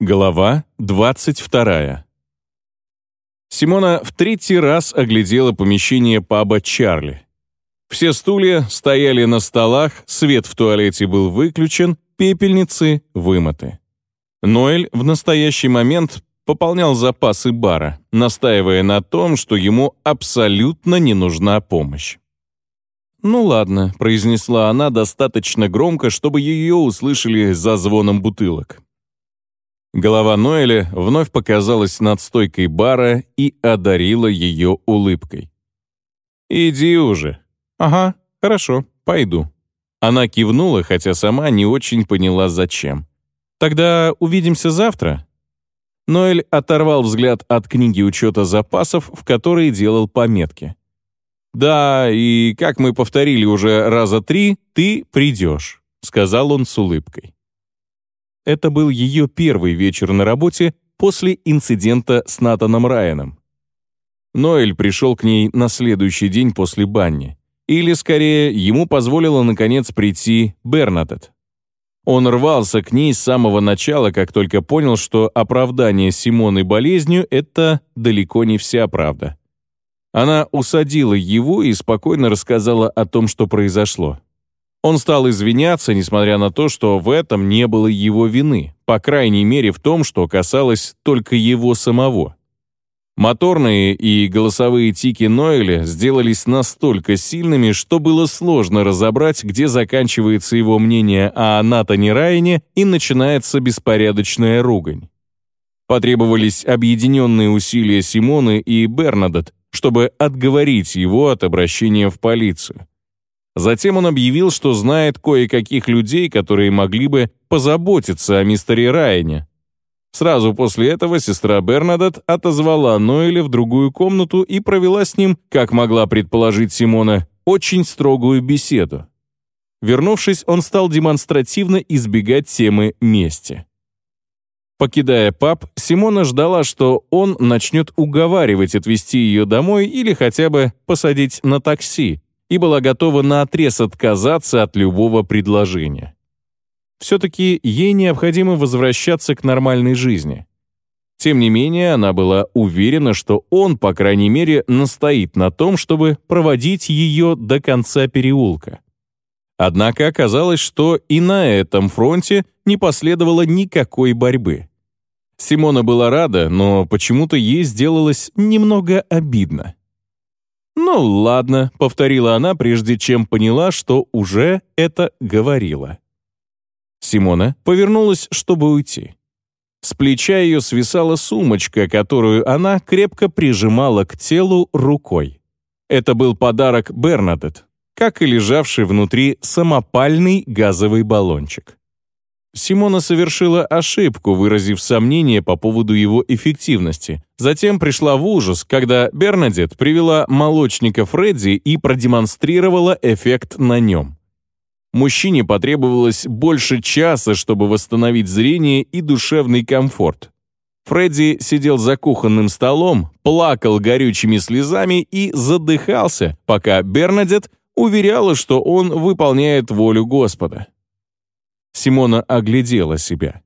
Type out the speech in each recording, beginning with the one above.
Глава 22. Симона в третий раз оглядела помещение паба «Чарли». Все стулья стояли на столах, свет в туалете был выключен, пепельницы вымыты. Ноэль в настоящий момент пополнял запасы бара, настаивая на том, что ему абсолютно не нужна помощь. «Ну ладно», — произнесла она достаточно громко, чтобы ее услышали за звоном бутылок. Голова Ноэля вновь показалась над стойкой бара и одарила ее улыбкой. «Иди уже». «Ага, хорошо, пойду». Она кивнула, хотя сама не очень поняла, зачем. «Тогда увидимся завтра?» Ноэль оторвал взгляд от книги учета запасов, в которой делал пометки. «Да, и как мы повторили уже раза три, ты придешь», — сказал он с улыбкой. Это был ее первый вечер на работе после инцидента с Натаном Райаном. Ноэль пришел к ней на следующий день после банни. Или, скорее, ему позволила, наконец, прийти Бернадет. Он рвался к ней с самого начала, как только понял, что оправдание Симоны болезнью — это далеко не вся правда. Она усадила его и спокойно рассказала о том, что произошло. Он стал извиняться, несмотря на то, что в этом не было его вины, по крайней мере в том, что касалось только его самого. Моторные и голосовые тики Нойля сделались настолько сильными, что было сложно разобрать, где заканчивается его мнение о Натане Райне и начинается беспорядочная ругань. Потребовались объединенные усилия Симоны и Бернадет, чтобы отговорить его от обращения в полицию. Затем он объявил, что знает кое-каких людей, которые могли бы позаботиться о мистере Райане. Сразу после этого сестра Бернадет отозвала Ноэля в другую комнату и провела с ним, как могла предположить Симона, очень строгую беседу. Вернувшись, он стал демонстративно избегать темы мести. Покидая паб, Симона ждала, что он начнет уговаривать отвезти ее домой или хотя бы посадить на такси, и была готова наотрез отказаться от любого предложения. Все-таки ей необходимо возвращаться к нормальной жизни. Тем не менее, она была уверена, что он, по крайней мере, настоит на том, чтобы проводить ее до конца переулка. Однако оказалось, что и на этом фронте не последовало никакой борьбы. Симона была рада, но почему-то ей сделалось немного обидно. «Ну ладно», — повторила она, прежде чем поняла, что уже это говорила. Симона повернулась, чтобы уйти. С плеча ее свисала сумочка, которую она крепко прижимала к телу рукой. Это был подарок Бернадет, как и лежавший внутри самопальный газовый баллончик. Симона совершила ошибку, выразив сомнение по поводу его эффективности. Затем пришла в ужас, когда Бернадет привела молочника Фредди и продемонстрировала эффект на нем. Мужчине потребовалось больше часа, чтобы восстановить зрение и душевный комфорт. Фредди сидел за кухонным столом, плакал горючими слезами и задыхался, пока Бернадет уверяла, что он выполняет волю Господа. Симона оглядела себя.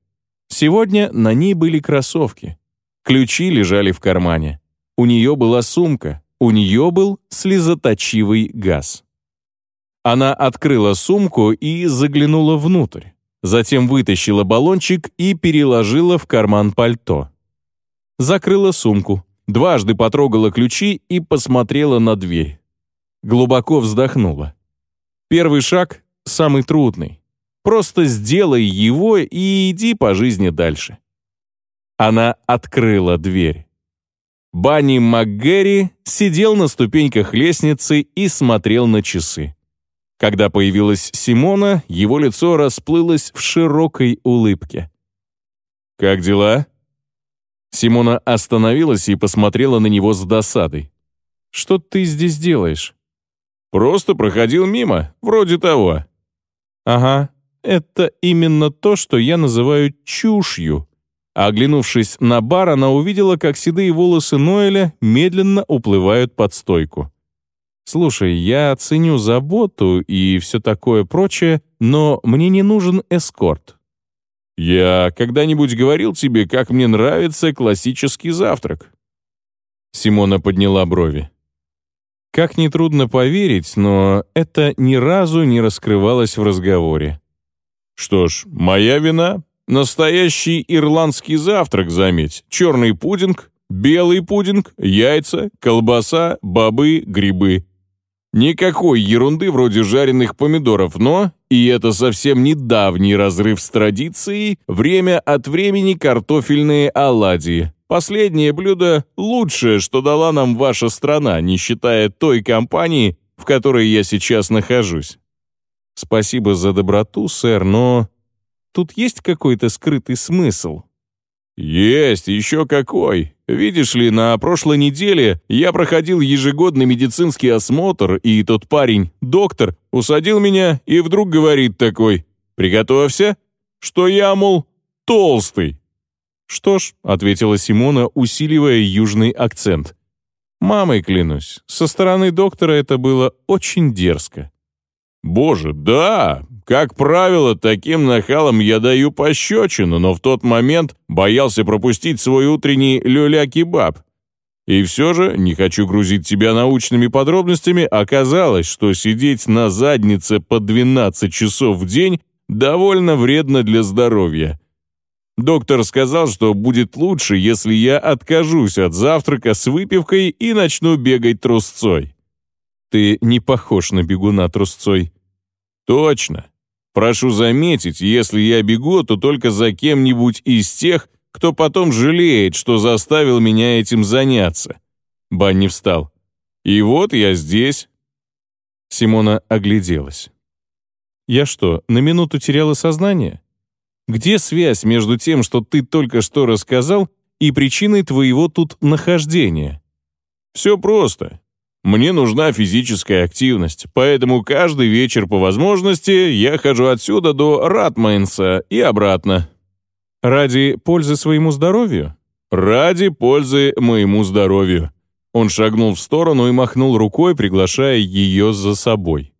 Сегодня на ней были кроссовки. Ключи лежали в кармане. У нее была сумка. У нее был слезоточивый газ. Она открыла сумку и заглянула внутрь. Затем вытащила баллончик и переложила в карман пальто. Закрыла сумку, дважды потрогала ключи и посмотрела на дверь. Глубоко вздохнула. Первый шаг — самый трудный. Просто сделай его и иди по жизни дальше. Она открыла дверь. Банни МакГерри сидел на ступеньках лестницы и смотрел на часы. Когда появилась Симона, его лицо расплылось в широкой улыбке. «Как дела?» Симона остановилась и посмотрела на него с досадой. «Что ты здесь делаешь?» «Просто проходил мимо, вроде того». «Ага, это именно то, что я называю чушью. оглянувшись на бар, она увидела, как седые волосы Ноэля медленно уплывают под стойку. «Слушай, я ценю заботу и все такое прочее, но мне не нужен эскорт». «Я когда-нибудь говорил тебе, как мне нравится классический завтрак?» Симона подняла брови. Как нетрудно поверить, но это ни разу не раскрывалось в разговоре. «Что ж, моя вина. Настоящий ирландский завтрак, заметь. Черный пудинг, белый пудинг, яйца, колбаса, бобы, грибы. Никакой ерунды вроде жареных помидоров, но, и это совсем недавний разрыв с традицией, время от времени картофельные оладьи. Последнее блюдо – лучшее, что дала нам ваша страна, не считая той компании, в которой я сейчас нахожусь. Спасибо за доброту, сэр, но тут есть какой-то скрытый смысл. Есть, еще какой. Видишь ли, на прошлой неделе я проходил ежегодный медицинский осмотр, и тот парень, доктор, усадил меня и вдруг говорит такой «Приготовься», что я, мол, толстый. «Что ж», — ответила Симона, усиливая южный акцент. «Мамой клянусь, со стороны доктора это было очень дерзко». «Боже, да! Как правило, таким нахалам я даю пощечину, но в тот момент боялся пропустить свой утренний люля-кебаб. И все же, не хочу грузить тебя научными подробностями, оказалось, что сидеть на заднице по 12 часов в день довольно вредно для здоровья. Доктор сказал, что будет лучше, если я откажусь от завтрака с выпивкой и начну бегать трусцой. Ты не похож на бегуна трусцой. Точно. Прошу заметить, если я бегу, то только за кем-нибудь из тех, кто потом жалеет, что заставил меня этим заняться. Банни встал. И вот я здесь. Симона огляделась. Я что, на минуту теряла сознание? Где связь между тем, что ты только что рассказал, и причиной твоего тут нахождения? Все просто. Мне нужна физическая активность, поэтому каждый вечер по возможности я хожу отсюда до Ратмайнса и обратно. Ради пользы своему здоровью? Ради пользы моему здоровью. Он шагнул в сторону и махнул рукой, приглашая ее за собой.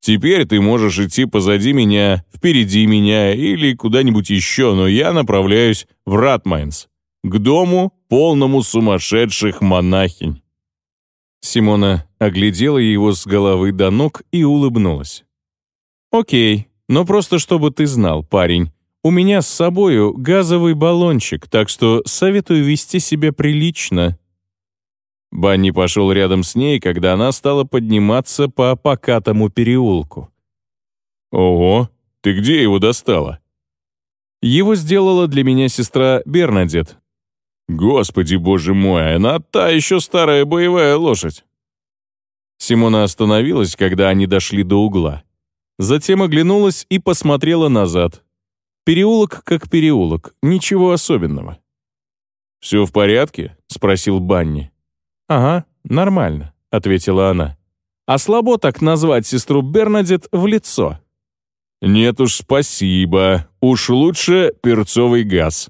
Теперь ты можешь идти позади меня, впереди меня или куда-нибудь еще, но я направляюсь в Ратмайнс, к дому, полному сумасшедших монахинь». Симона оглядела его с головы до ног и улыбнулась. «Окей, но просто чтобы ты знал, парень, у меня с собою газовый баллончик, так что советую вести себя прилично. Банни пошел рядом с ней, когда она стала подниматься по покатому переулку. «Ого, ты где его достала?» «Его сделала для меня сестра Бернадет». «Господи, боже мой, она та еще старая боевая лошадь!» Симона остановилась, когда они дошли до угла. Затем оглянулась и посмотрела назад. Переулок как переулок, ничего особенного. «Все в порядке?» — спросил Банни. «Ага, нормально», — ответила она. «А слабо так назвать сестру Бернадет в лицо». «Нет уж, спасибо. Уж лучше перцовый газ».